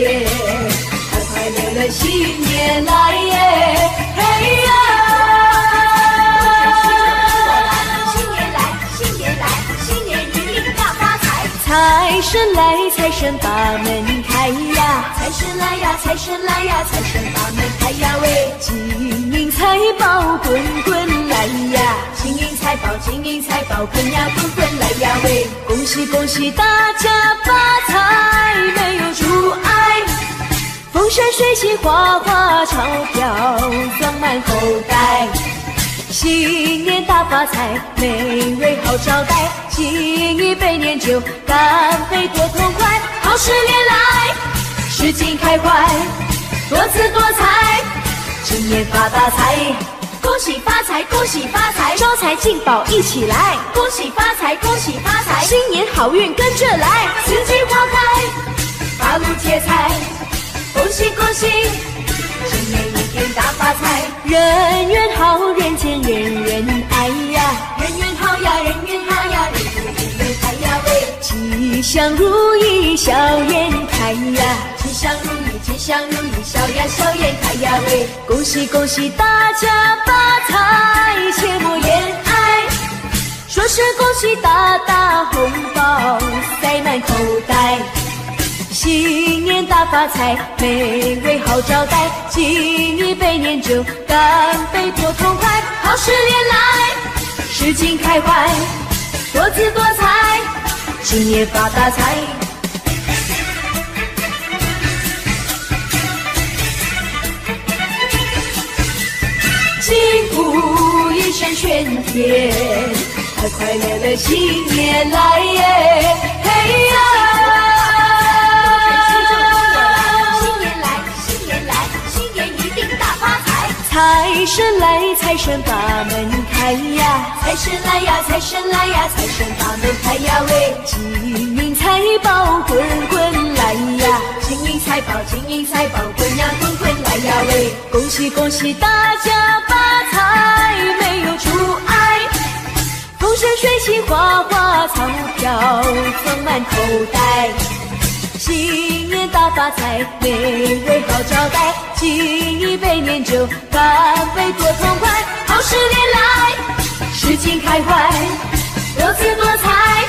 耶，快快乐乐新年来耶！嘿呀！新年来，新年来，新年一定大发财！财神来，财神把门开呀！财神来呀，财神来呀，财神把门开呀喂！金银财宝滚滚来呀！金银财宝，金银财宝滚呀滚滚来呀喂！恭喜恭喜大家发财，没有，山水起，花花钞票装满口袋。新年大发财，美味好招待，敬一杯年酒，干杯多痛快，好事连来，事情开怀，多姿多彩，今年发大财，恭喜发财，恭喜发财，招财进宝一起来，恭喜发财，恭喜发财，新年好运跟着来，四季花开，八路接财，恭喜恭喜。今年一定大发财，人缘好，人间人人爱呀，人缘好呀，人缘好呀，人缘人缘爱呀喂，吉祥如意笑颜开呀，吉祥如意，吉祥如意笑呀笑颜开呀喂，恭喜恭喜大家发财，切莫言爱，说声恭喜大大红包塞满口袋。新年大发财，美味好招待，敬一杯年酒，干杯多痛快，好事连来，事情开怀，多姿多彩，今年发大财。幸福一生全天，快快乐乐新年来耶！嘿呀！财！神来，财神把门开呀！财神来呀，财神来呀，财神把门开呀喂！金银财宝滚滚来呀！金银财宝，金银财宝滚呀滚滚来呀喂！恭喜恭喜大家发财，没有阻碍。风生水起，花花草飘装满口袋。新年大发财，美味好招待，敬一杯年酒，干杯多痛快，好事连来，事情开怀，多姿多彩，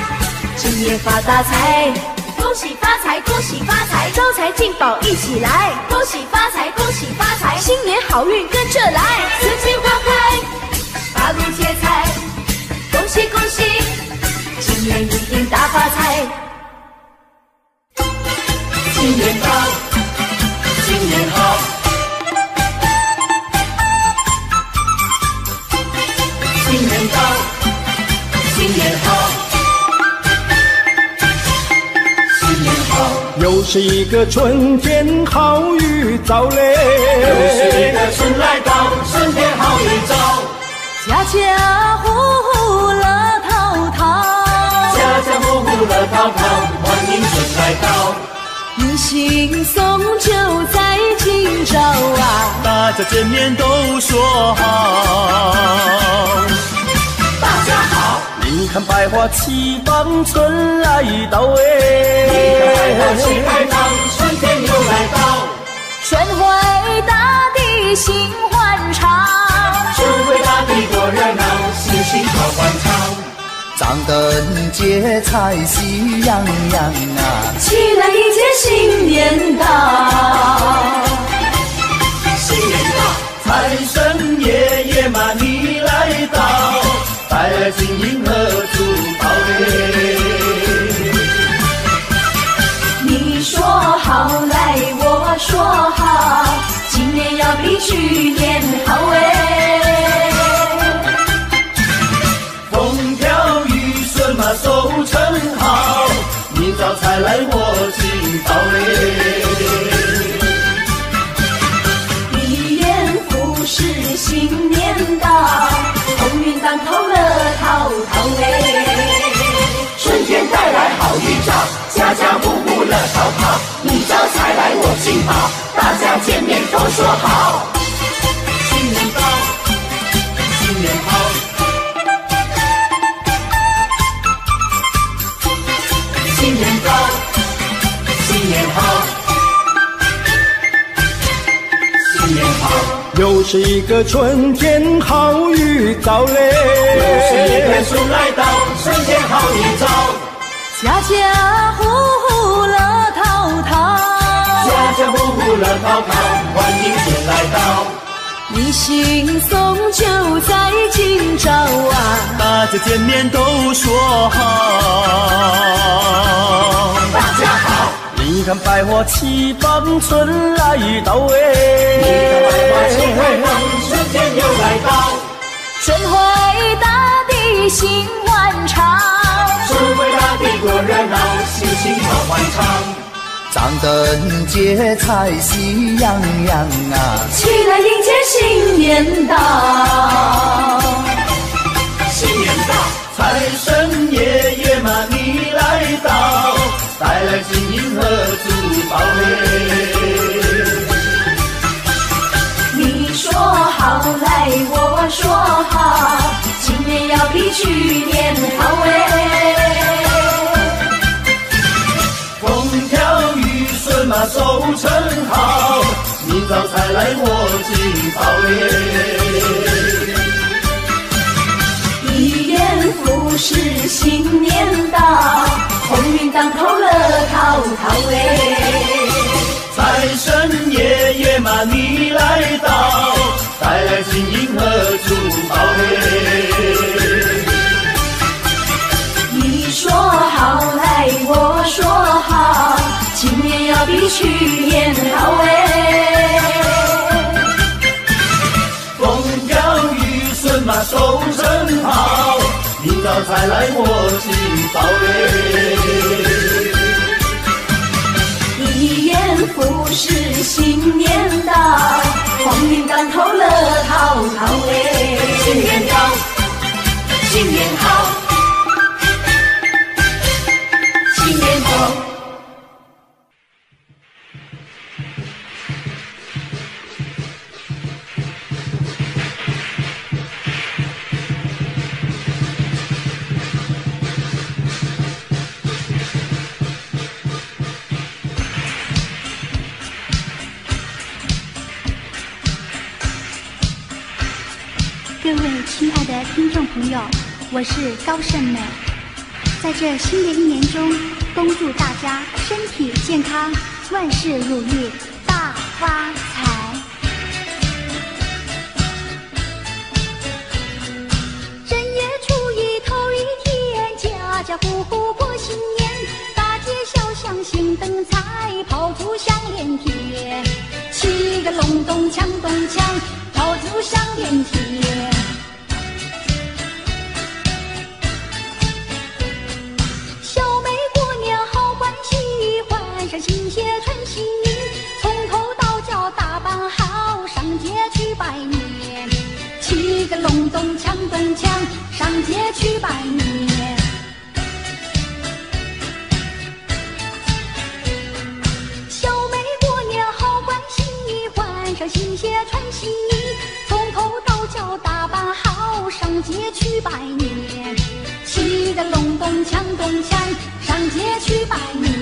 今年发大财。恭喜发财，恭喜发财，招财进宝一起来！恭喜发财，恭喜发财，新年好运跟着来！四季花开，八路接财，恭喜恭喜，今年一定大发财！新年到，新年好，新年到，新年好，新年好，又是一个春天好预兆嘞，又是一个春来到，春天好预兆，家家户户乐淘淘，家家户户乐淘淘，欢迎春来到，迎新送旧在今朝啊！大家见面都说好。大家好，你看百花齐放，春来到哎你看百花齐哎。开放，春天又来到，春回大地心欢畅，春回大地多热闹，心情好欢畅。张灯结彩喜洋洋啊，起来迎接新年到。新年到，财神爷爷嘛你来到，带来金银和珠宝嘞。你说好来，我说好，今年要比去年好哎。幸好大家见面都说好。新年好。新年好。新年好。新年好。新年好。又是一个春天好。预兆嘞又是一天春来到春天好。预兆家家户乐淘淘，欢迎春来到，你心送就在今朝啊，大家见面都说好，大家好，你看百花齐放，春来到哎，你看百花齐放，春天又来到，春回大地心欢畅，春回大地多热闹，心情好欢畅，张灯结彩喜洋洋啊，起来迎接新年到。新年到，财神爷爷嘛你来到，带来金银和珠宝嘞。你说好来，我说好，今年要比去年好哎。收成好，明早才来我今朝嘞。一元复始新年到，鸿运当头乐淘淘哎。财神爷爷嘛你来到，带来金银和珠宝嘞。比去年好哎。风调雨顺嘛收成好，明早才来我今早嘞。一言复始新年到，鸿运当头乐淘淘哎。新年到，新年好，是高胜美，在这新的一年中，恭祝大家身体健康，万事如意，大发财。正月初一头一天，家家户户过新年，大街小巷兴灯彩，炮竹响连天，七个隆咚锵咚锵，炮竹响连天。穿新鞋穿新衣，从头到脚打扮好，上街去拜年。七个隆咚锵咚锵，上街去拜年。小妹过年好欢喜，换上新鞋穿新衣，从头到脚打扮好，上街去拜年。七个隆咚锵咚锵，上街去拜年。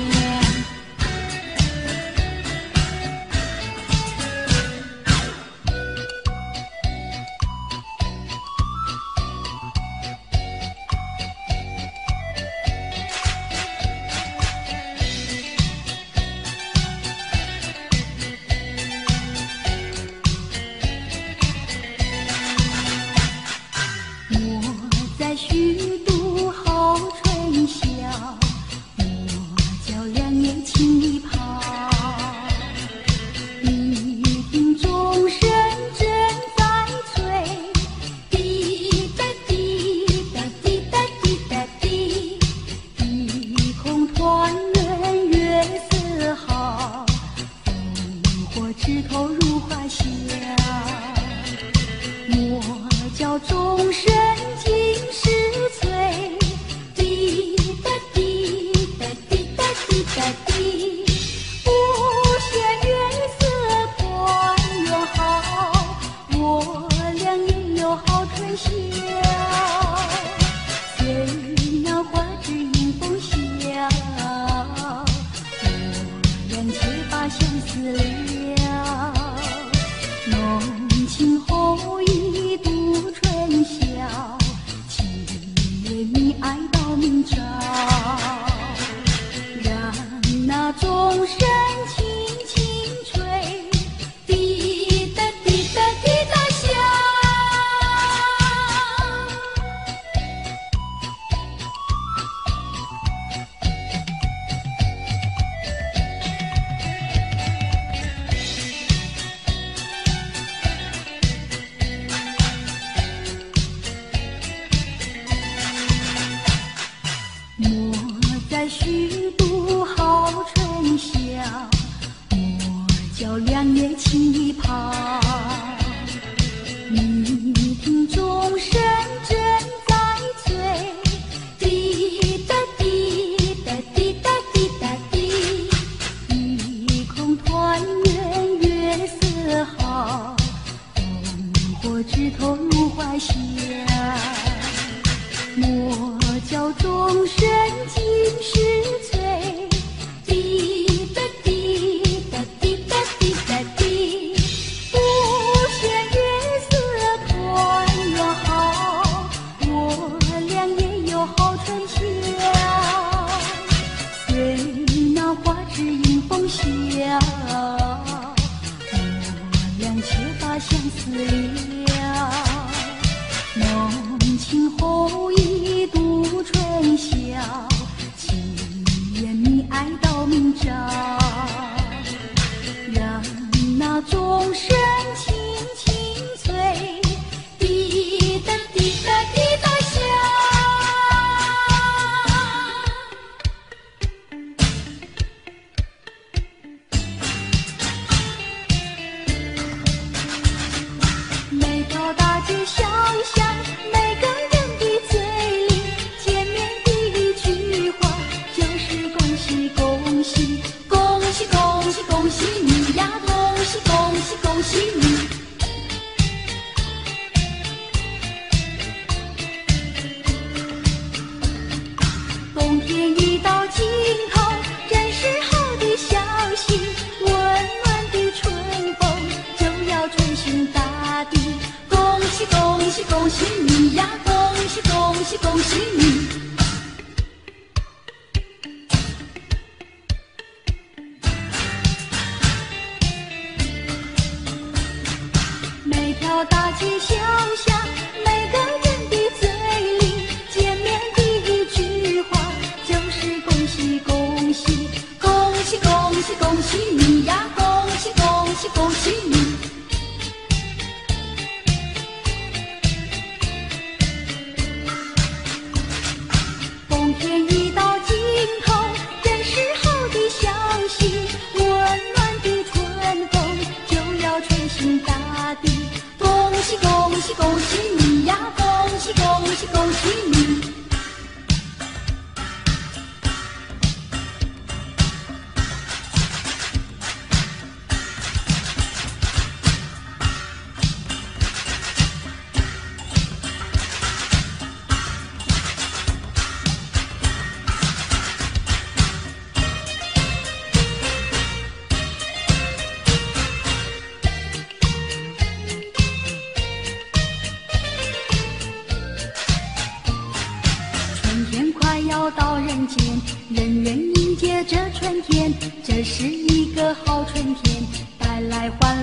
这春天这是一个好春天带来欢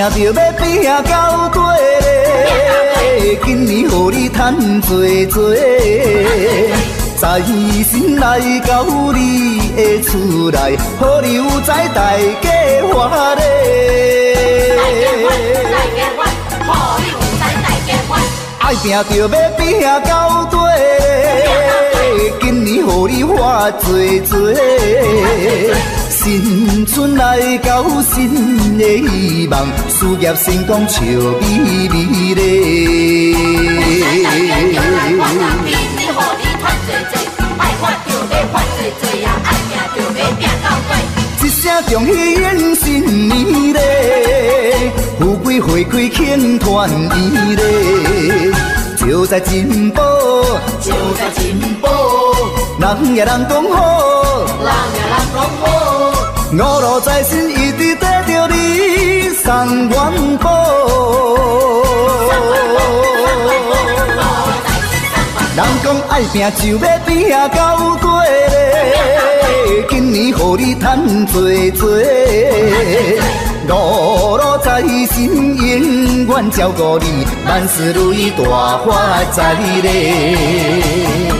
爱拼着要拼到底嘞，今年予你赚多多，财神来到你的厝内，好你有财大家欢乐。家欢，好你有财，大家欢。爱拼着要拼到底嘞，今年予你花多多，新春来到新的希望，事业成功笑眯眯嘞。今年互你赚最多，爱发就要发最多呀，爱拼就要拼到底。一声恭喜迎新年嘞，富贵花开庆团圆嘞，就在进步，就在进步，人也人讲好，人也人讲好，五路财神一直跟着你送元宝。人讲爱拼就要拼到底，今年予你赚多多，五路财神永远照顾你，万事如意大发财嘞。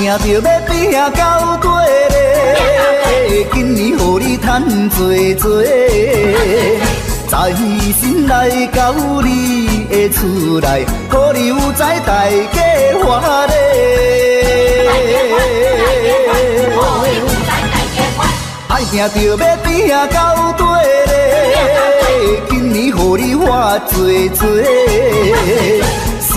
爱拼着要拼到底嘞，今年予你赚多多，财神来到你的厝内，好你有财大家欢嘞。爱拼着要拼到底嘞，今年予你花多多，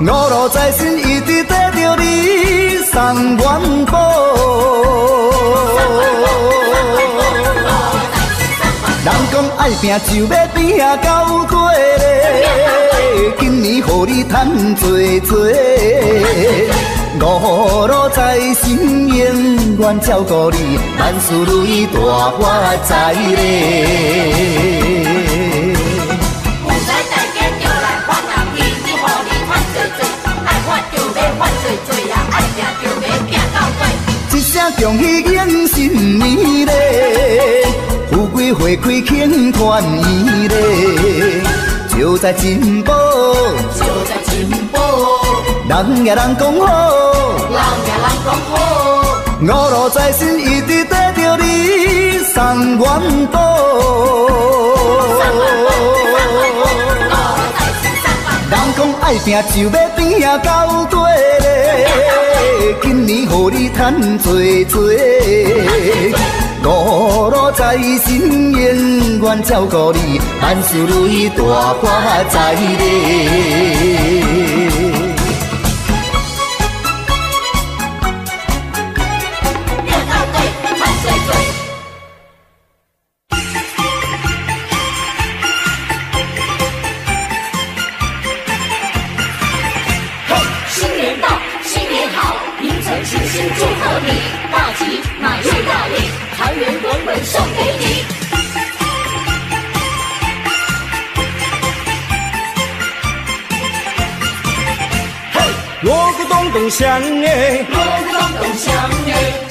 五路财神一直跟着你送元宝。人讲爱拼就要拼到底，今年予你赚多多，五路财神永远照顾你，万事如意大发财嘞。恭喜迎新年嘞，富贵花开庆团圆嘞，就在进步，人也人讲好，人伢人讲好五路财神一直带着你送元宝。人讲爱拼就要拼啊到底咧，今年予你赚多多。五路财神永远照顾你，万事如意大发财嘞。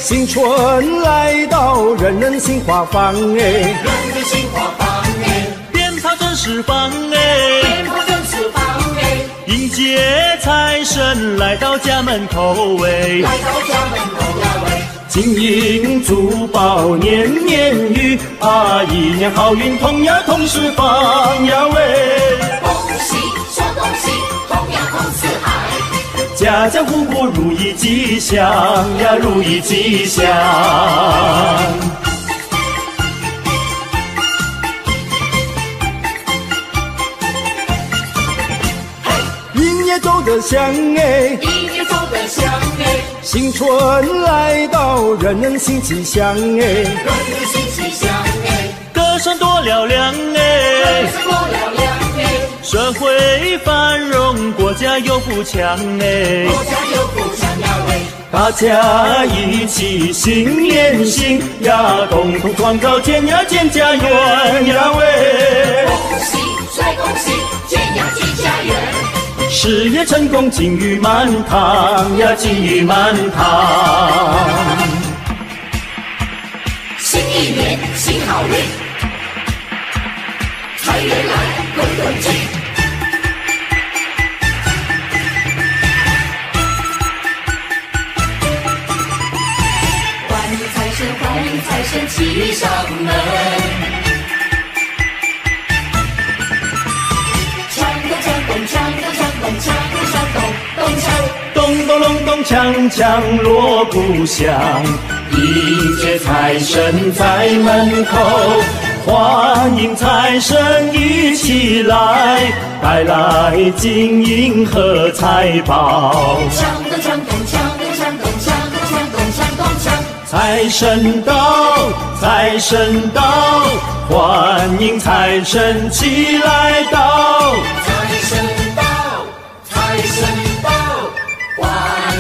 新春来到，人人心花放哎，人人心花放哎，鞭炮正释放哎，鞭炮正释放哎，迎接财神来到家门口哎，来到家门口呀喂。金银珠宝年年余啊，一年好运同呀同时放呀喂，家家户户如意吉祥呀，如意吉祥。一年走得香哎，一年走得香哎，新春来到，人人心吉祥哎，人人心气象哎，歌声多嘹亮哎，歌声多嘹亮哎，社会繁荣，国家又富强哎。国家又富强呀喂。大家一起心连心呀，共同创造天呀建家园呀喂，恭喜再恭喜，建呀建家园。事业成功金玉满堂呀，金玉满堂。新一年新好运，财神骑上门。锵咚锵咚锵咚锵咚锵咚锵咚咚锵。咚咚隆咚锵锵锣鼓响，迎接财神在门口，欢迎财神一起来，带来金银和财宝。锵咚锵咚锵财神到，财神到，欢迎财神起来到。财神到，财神到，欢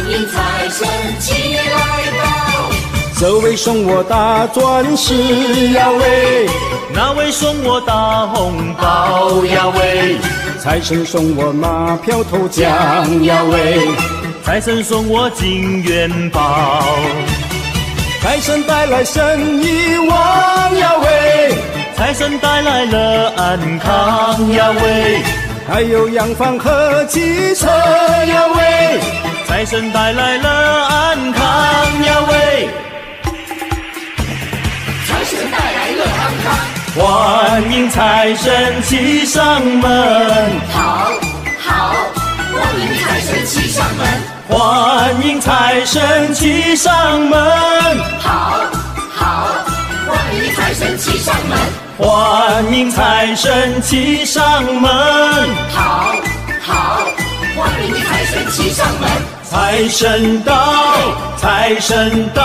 迎财神起来到。这位送我大钻石呀喂，那位送我大红包呀喂，财神送我马票头奖呀喂，财神送我金元宝，财神带来生意旺呀喂，财神带来了安康呀喂，还有洋房和汽车呀喂，财神带来了安康呀喂。财神带来了安康，欢迎财神骑上门，好，好，欢迎财神骑上门，欢迎财神骑上门，好，好，欢迎财神骑上门，欢迎财神骑上门，好，好，欢迎财神骑上门。财神到，财神到，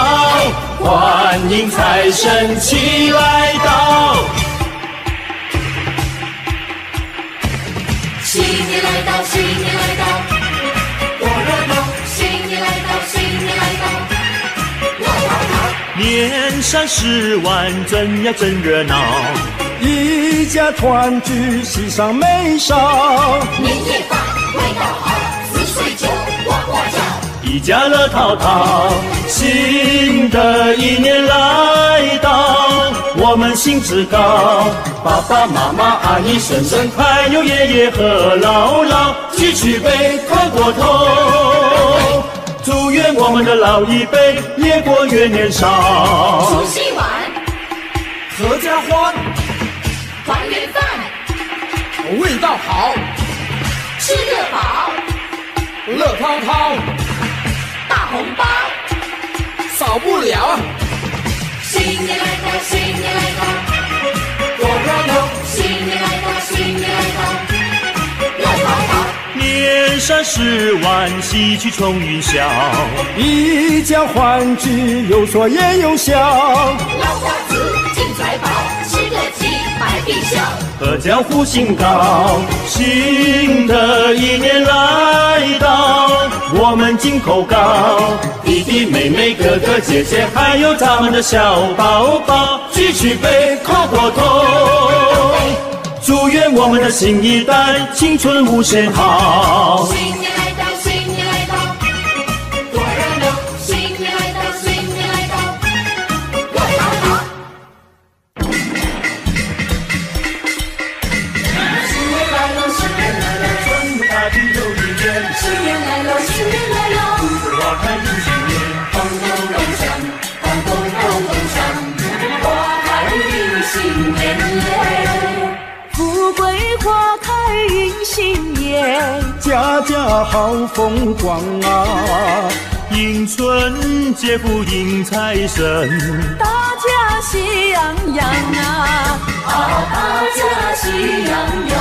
欢迎财神骑来到。新年来到，新年来到，年三十晚，真呀真热闹，一家团聚，喜上眉梢。年夜饭味道好，四岁酒呱呱叫。一家乐淘淘，新的一年来到，我们兴致高，爸爸妈妈、阿姨、婶婶，还有爷爷和姥姥，举起杯，磕过头，愿我们的老一辈越过越年少。除夕晚，合家欢，团圆饭，味道好，吃得饱，乐滔滔，大红包。少不了。新年来到，新年来到，多热闹！新年来到，新年来到，乐淘淘千山十万，喜气冲云霄。一家欢聚，有说也有笑。老家子金财宝，吃个鸡百必笑。阖家福星高，新的一年来到，我们金口高，弟弟妹妹哥哥姐姐，还有咱们的小宝宝，举起杯，叩过头，愿我们的新一代青春无限好。家家好风光啊！迎春接福迎财神，大家喜洋洋啊！啊大家喜洋洋，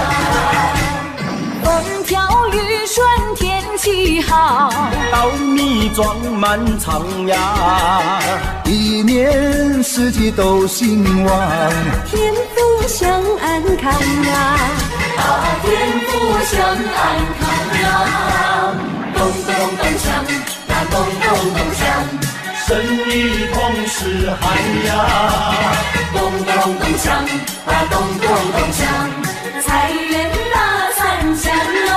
风调雨顺天气好，稻米装满仓呀，一年四季都兴旺。天福享安康啊！天福祥安康呀！咚咚咚锵，那咚咚咚锵。生意同时嗨呀！咚咚咚锵，啊咚咚咚锵，财源大三响啊！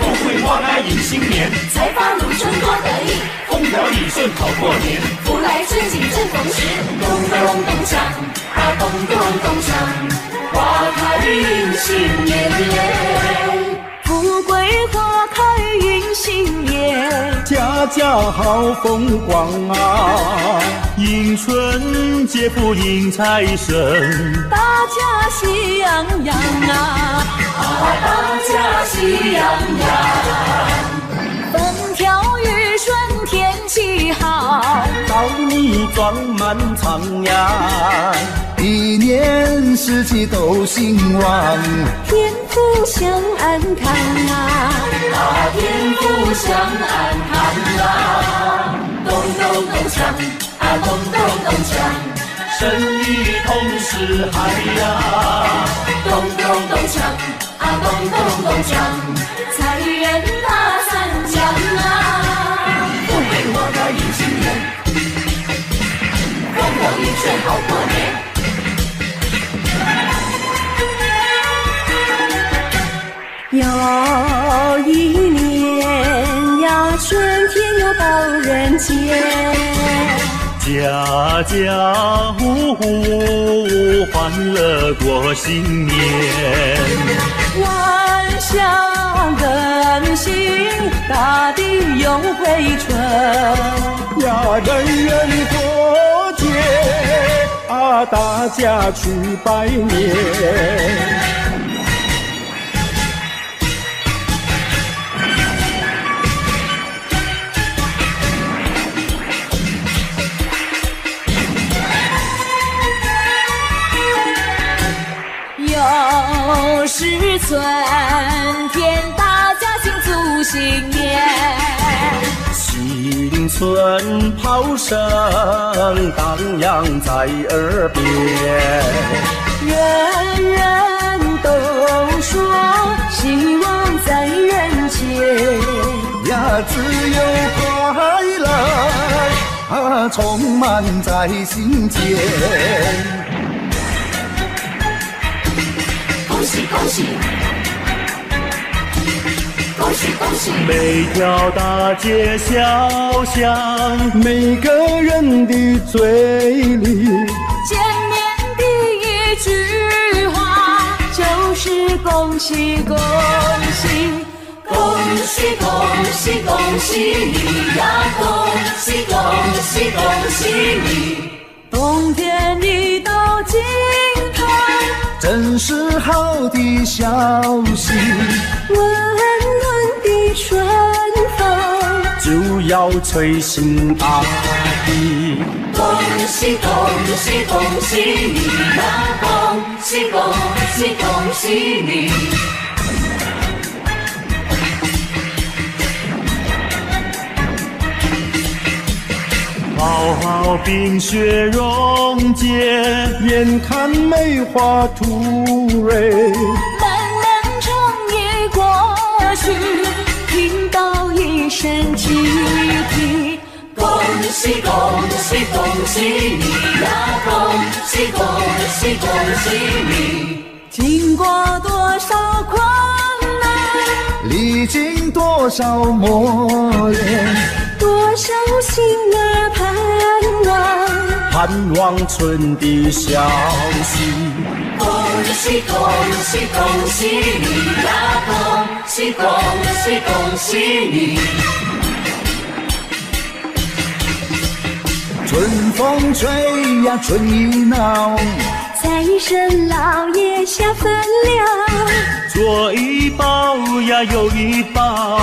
富贵花开迎新年，财发如春多得意，风调雨顺好过年。福来春景正逢时。咚咚咚锵，啊咚咚咚锵，花开迎新年！富贵花开迎新年，家家好风光啊！迎春接福迎财神，大家喜洋洋啊！大家喜洋洋，好，稻米装满仓呀，一年四季都兴旺。天福享安康啊！天福享安康啊！咚咚咚锵，啊咚咚咚锵。生意同时嗨呀！咚咚咚锵，啊咚咚咚锵，财源风调雨顺好过年。又一年呀，春天又到人间。家家户户欢乐过新年，万象更新，大地又回春。呀，人人过节啊，大家去拜年。又是春天，大家庆祝新年。新春炮声荡漾在耳边，人人都说希望在人间。呀，自由快乐啊，充满在心间。恭喜恭喜，恭喜恭喜！每条大街小巷，每个人的嘴里，见面第一句话就是恭喜恭喜恭喜恭喜恭喜你呀！恭喜恭喜恭喜你！冬天一到尽头，真是好的消息。温暖的春风，就要吹醒阿弟。恭喜恭喜恭喜你呀！恭喜恭喜恭喜你！好好冰雪融解，眼看梅花吐蕊。漫漫长夜过去，到一声鸡啼。恭喜恭喜恭喜你呀！恭喜恭喜恭喜你！经过多少困难，历经多少磨练，多少心儿盼望。盼望春的消息。恭喜恭喜恭喜你呀！恭喜恭喜恭喜你！春风吹呀春意闹，财神老爷下凡了，左一包呀右一包，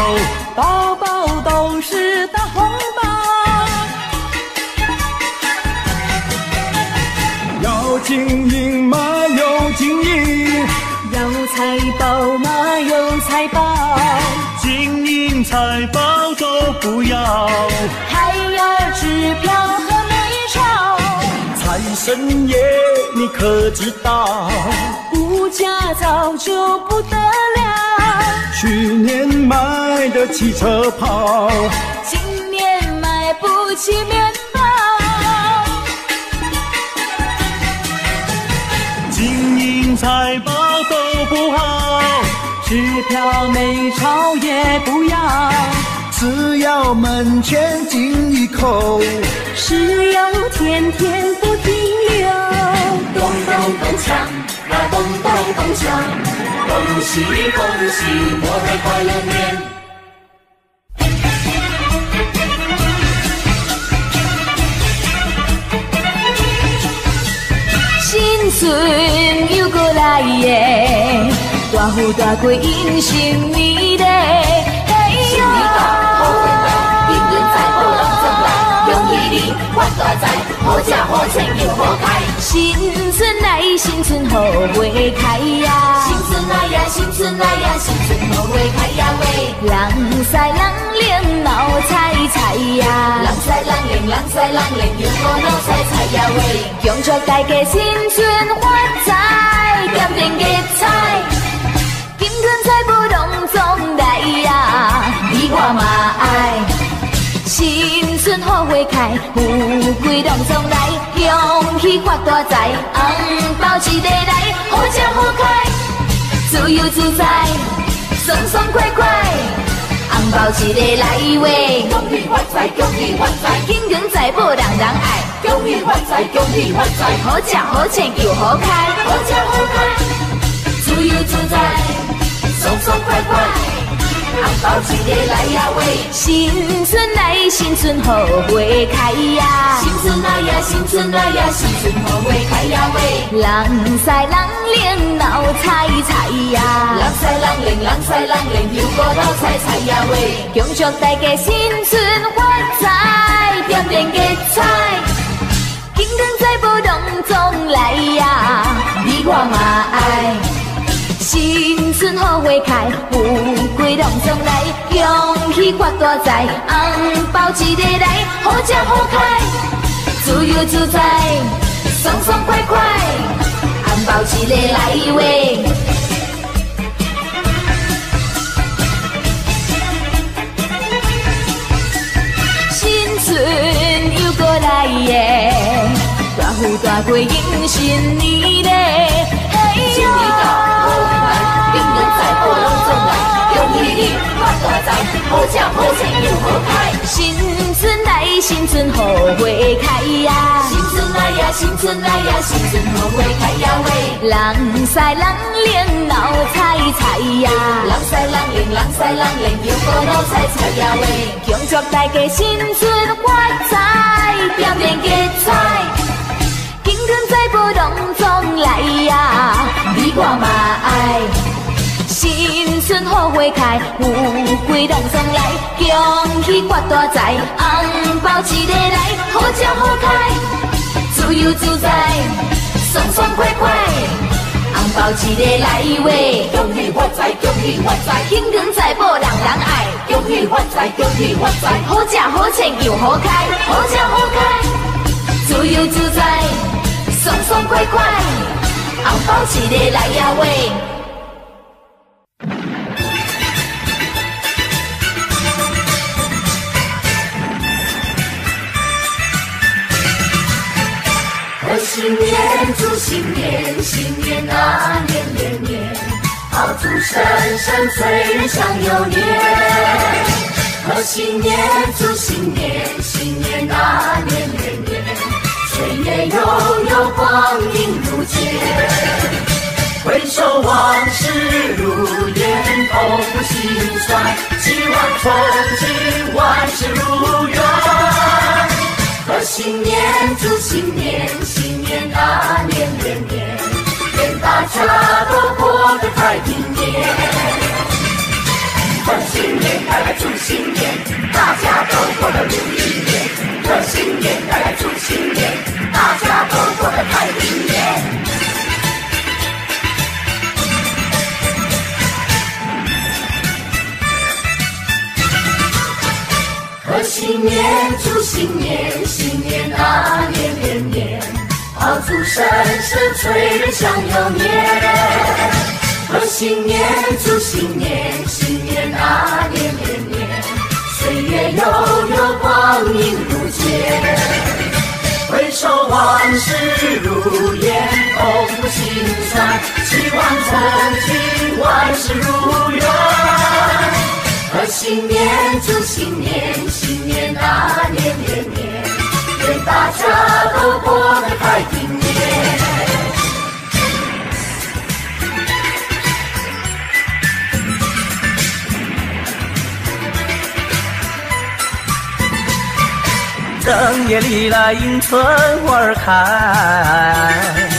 包包都是大红银财宝都不要。还要支票和美钞。财神爷，你可知道？物价早就不得了，去年买的汽车跑，今年买不起面包。金银财宝都不好，支票美钞也不要，只要门前进一口，石油天天不停留。咚咚咚锵，呀咚咚咚锵，恭喜恭喜，我的快乐年。新春又过来耶，大富大贵迎新年嘞，嘿新年到，好运来，金银财宝人总来，恭喜你发大财，好吃好穿又好开。新春来，新春好花开呀，新春来呀，新春来呀，新春好花开呀喂！人赛人灵闹彩彩呀人，赛人灵，人赛人灵，又过闹彩彩呀喂！恭祝大家新春发财，点点吉彩，金银财拢总来呀，你我嘛爱。新春好花开，富贵拢总来，恭喜发大财，红包一个来，好吃好开，自由自在，爽爽快快，红包一个来喂，恭喜发财，恭喜发财，金银财宝人人爱，恭喜发财，恭喜发财，好吃好穿又好开，好吃好开，自由自在，爽爽快快，红包一个来呀喂！新春来，新春好花开呀，新春来呀，新春来呀，新春好花开呀喂！人赛人灵闹彩彩呀。人赛人灵，人赛人灵，又过闹彩彩呀喂！恭祝大家新春发财，点点吉彩，金银财宝拢总来呀，你我嘛爱。新春好花开，富贵拢总来，恭喜发大财，红包一个来，好吃好开，自由自在，爽爽快快，红包一个来喂。新春又过来耶，大富大贵迎新年发大财，好吃好穿又好开。新春来，新春好花开呀，新春来呀，新春来呀，新春好花开呀喂，人赛人灵闹彩彩呀，人赛人灵，人赛人灵，又过闹彩彩呀喂，恭祝大家新春发财，点点吉彩，金光财宝隆中来呀，你我嘛爱。新春好花开，富贵人送来，恭喜发大财，红包一个来，好吃好开，自由自在，爽爽快快，红包一个来喂，恭喜发财，恭喜发财，金光财宝人人爱，恭喜发财，恭喜发财，好吃好穿又好开，好吃好开，自由自在，爽爽快快，红包一个来呀喂。贺新年祝新年，新年啊年年年，炮竹声声催人想又年。贺新年祝新年，新年啊年年年，岁月悠悠光阴如箭。回首往事如烟，痛不心酸，希望从今万事如愿。贺新年，祝新年，新年啊年年年，愿大家都过得太平年。贺新年，带来祝新年，大家都过得如意年。贺新年，带来祝新年，大家都过得太平年。贺新年，祝新年，新年啊年年年，炮竹声声催人想又年。贺新年，祝新年，新年啊年年年，岁月悠悠光阴如箭。回首往事如烟，痛苦心酸，希望从今万事如愿。贺新年，祝新年，新年啊年年年，愿大家都过得太平年。正月里来迎春花儿开，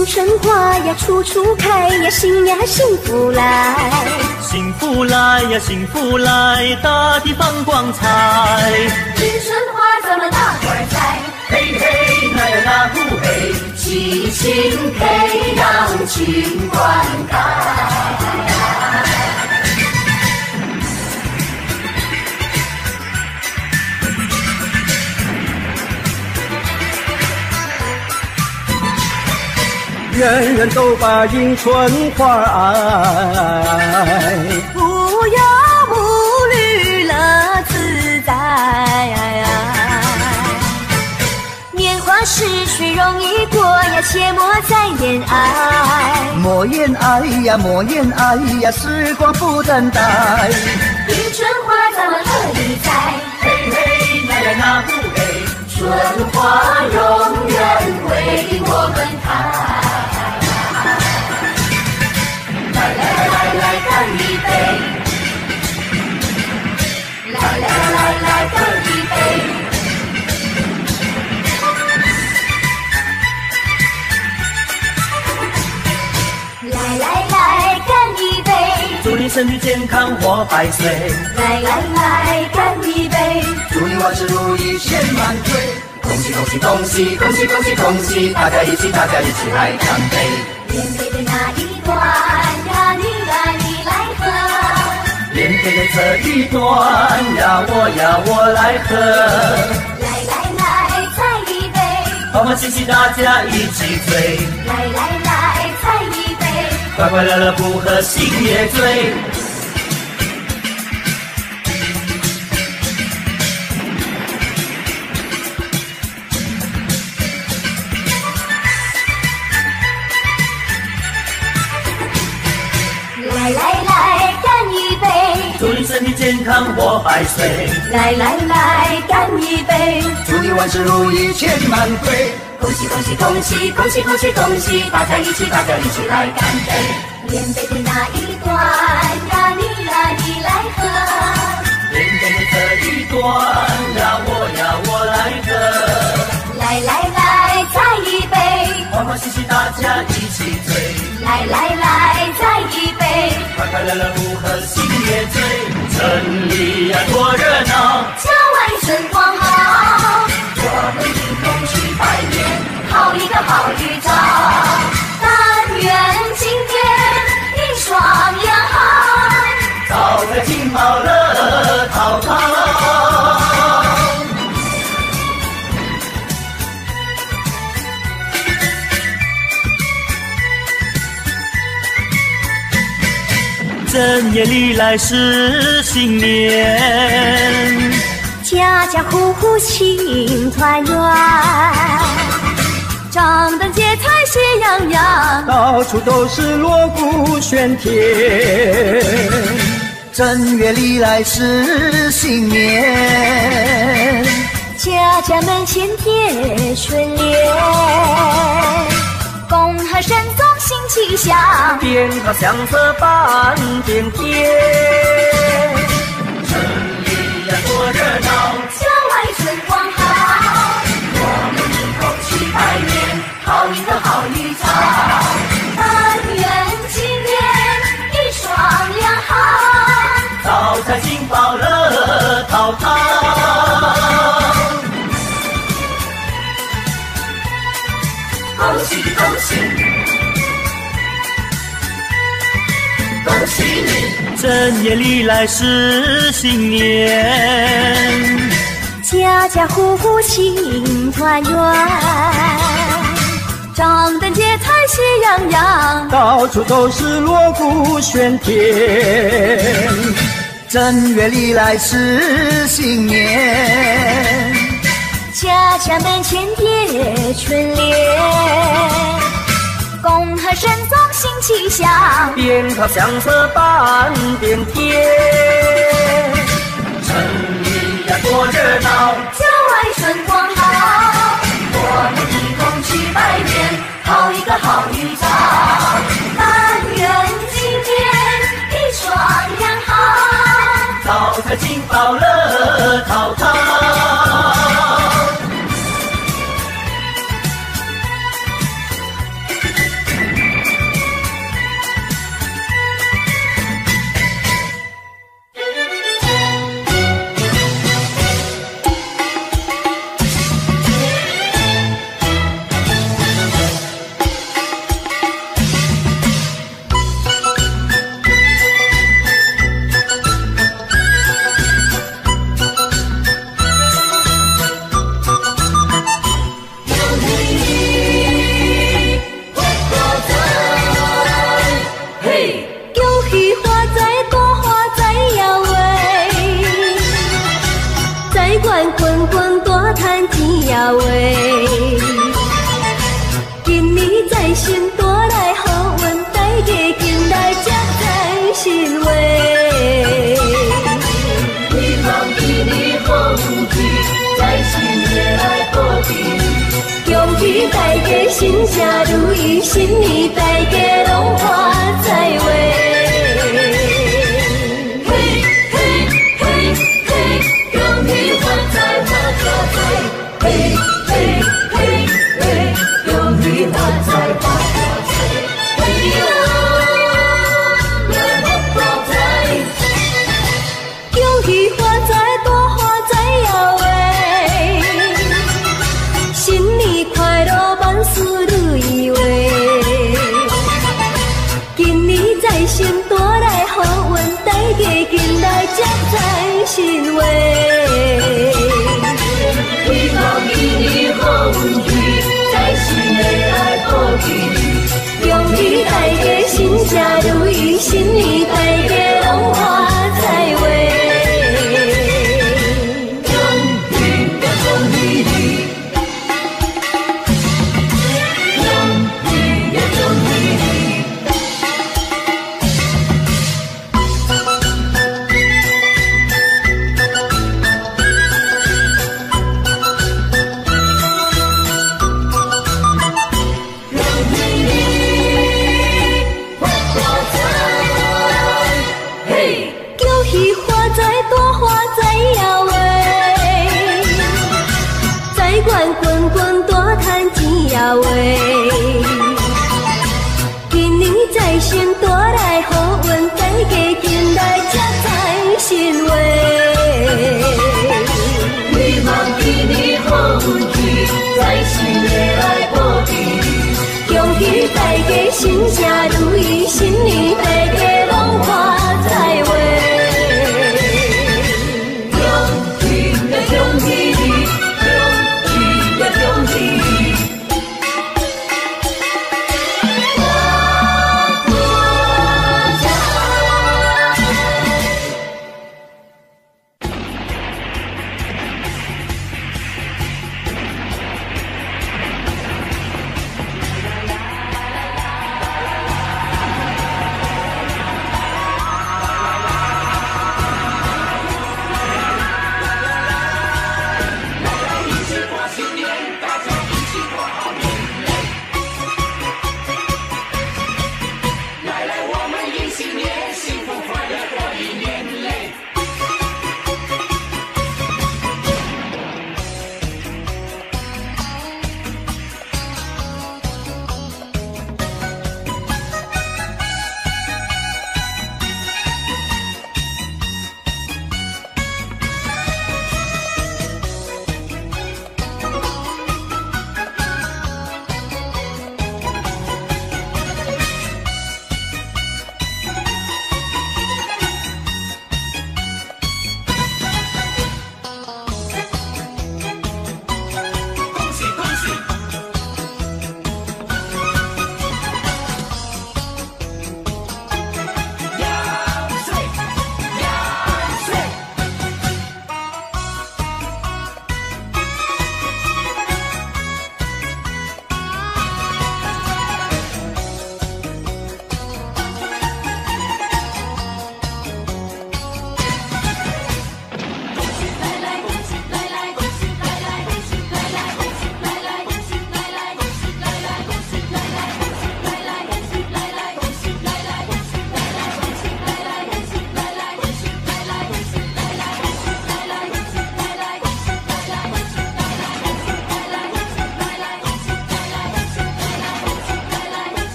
迎春花呀，处处开呀，新呀幸福来，幸福来呀，幸福来，大地放光彩。迎春花咱们大伙儿栽，嘿嘿那呀那呼嘿，齐心培养勤灌溉。人人都把迎春花爱，无忧无虑乐自在。年华逝去容易过呀，切莫再恋爱。莫言爱呀，莫言爱呀，时光不等待。迎春花咱们乐意栽，嘿嘿那呀那不嘿，春花永远为我们开。来来，干一杯！来来来，干一杯！祝你身体健康活百岁！来来来，干一杯！祝你万事如意千万岁！恭喜恭喜恭喜恭喜恭喜恭喜！大家一起大家一起来干杯！连杯的那一段，连杯的这一段呀，我呀我来喝。来来来，再一杯。欢欢喜喜大家一起醉。来来来，再一杯。快快乐乐不喝心也醉。健康活百岁。来来来，干一杯！祝你万事如意，钱满柜。恭喜恭喜恭喜恭喜恭喜恭喜！大家一起大家一起来干杯！连杯的那一端呀，你呀你来喝。连杯的这一端呀，我呀我来喝。来来！欢欢喜喜大家一起醉。来来来，再一杯！快快乐乐不喝新也醉。城里呀多热闹，郊外春光好。我们一同去拜年，好一个好预兆。但愿正月里来是新年，家家户户庆团圆，张灯结彩喜洋洋，到处都是锣鼓喧天。正月里来是新年，家家门前贴春联，恭贺神宗新气象，鞭炮响彻半边天。正月里来是新年，家家户户庆团圆，张灯结彩喜洋洋，到处都是锣鼓喧天。正月里来是新年，家家门前贴春联，恭贺神宗新气象，鞭炮响彻半边天。城里呀多热闹，郊外春光好，我们一同去拜年，好一个好预兆。但愿今天一双阳好，早在金宝乐淘淘。心想如意，新年大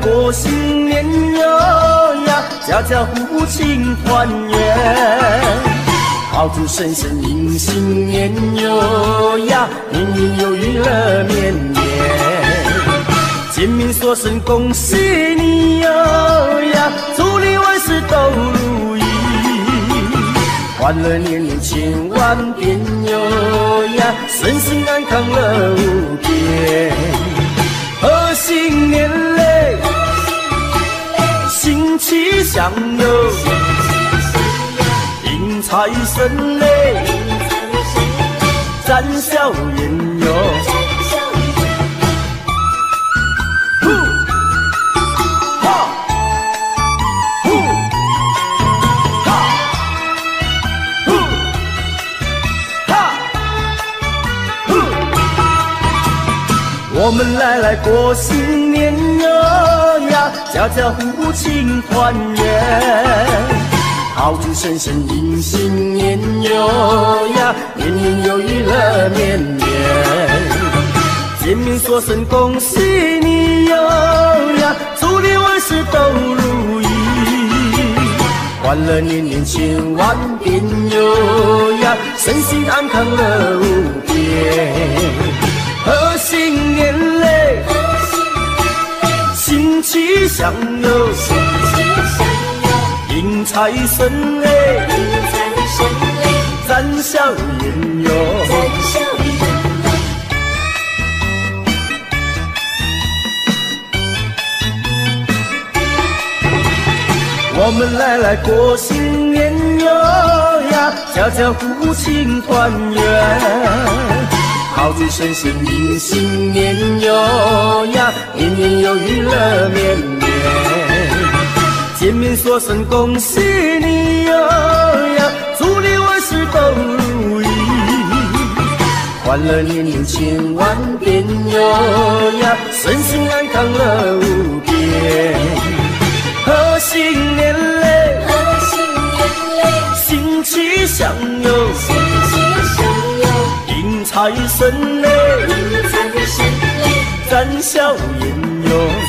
过新年哟呀，家家户户庆团圆。炮竹声声迎新年哟呀，年年有余乐绵绵。见面说声恭喜你哟呀，祝你万事都如意，欢乐年年千万遍哟呀，身心安康乐无边。贺新年嘞，新气象哟，迎财神嘞，展笑颜哟。哈哈。我们来来过新年，家家户户庆团圆。炮竹声声迎新年哟呀，年年有余乐绵绵。见面说声恭喜你哟呀，祝你万事都如意，欢乐年年千万遍哟呀，身心安康乐无边。新气象哟，迎财神嘞，展笑颜哟。我们来来过新年哟呀，家家户户庆团圆。炮竹声声迎新年哟呀，年年有余乐绵绵。见面说声恭喜你哟呀，祝你万事都如意，欢乐年年千万遍哟呀，身心安康乐无边。贺新年嘞，新气象哟，迎财神嘞，咱笑颜哟。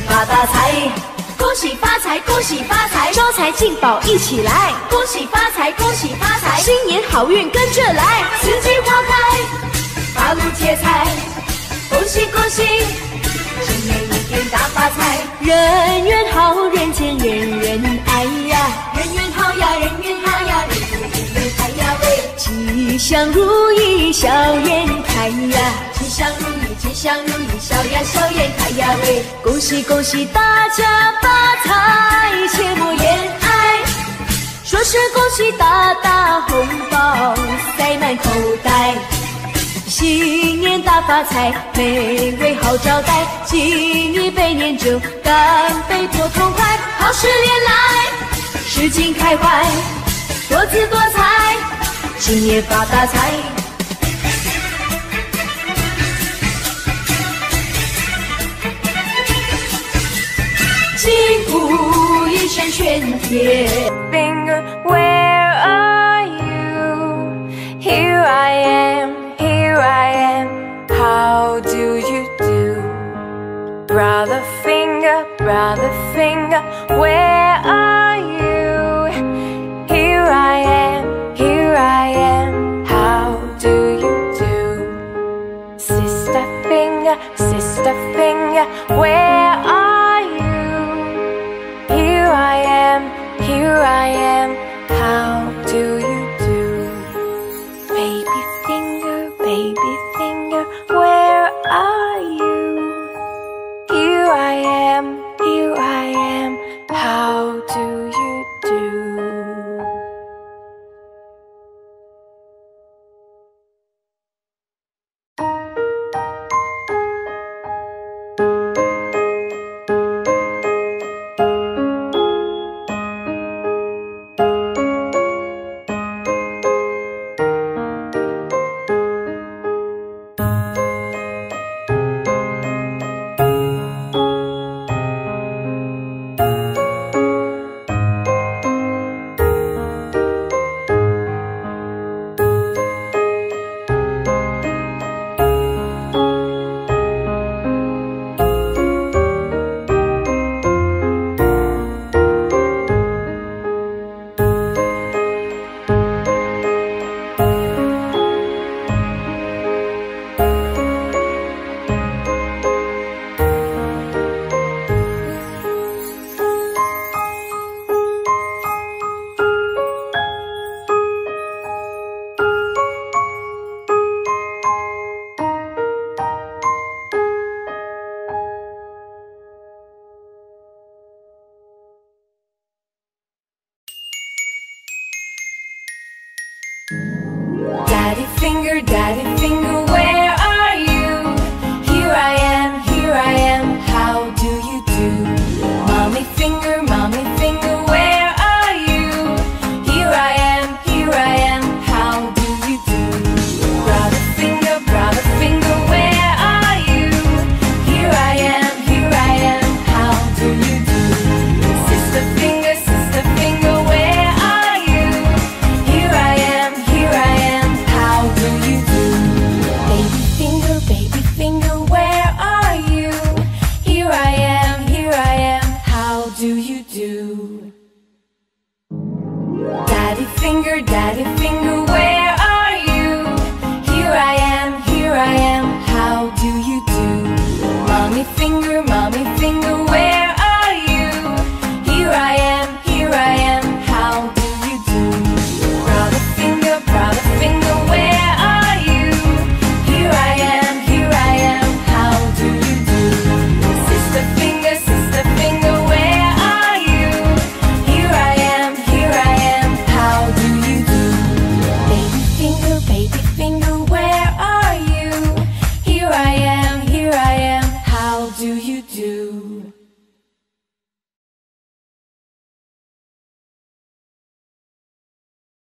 发大财，恭喜发财，恭喜发财，招财进宝一起来，恭喜发财，恭喜发财，新年好运跟着来，四季花开，八路接财，恭喜恭喜。今年一定大发财，人缘好，人见人人爱呀，人缘好呀，人缘好呀，人缘人缘爱呀喂，吉祥如意笑颜开呀，吉吉祥如意，吉祥如意笑呀笑颜开呀喂，恭喜恭喜大家发财，切莫言哀，说声恭喜大大红包塞满口袋。新年大发财，美味好招待，敬一杯年酒，干杯多痛快，好事连来，事情开怀，多姿多彩，今年发大财。鼓一声喧天。 finger, where are you? Here I am, here I am. How do you do? Brother finger, brother finger, where are you? Here I am, here I am. How do you do? Sister finger, sister finger, where are you? I am. How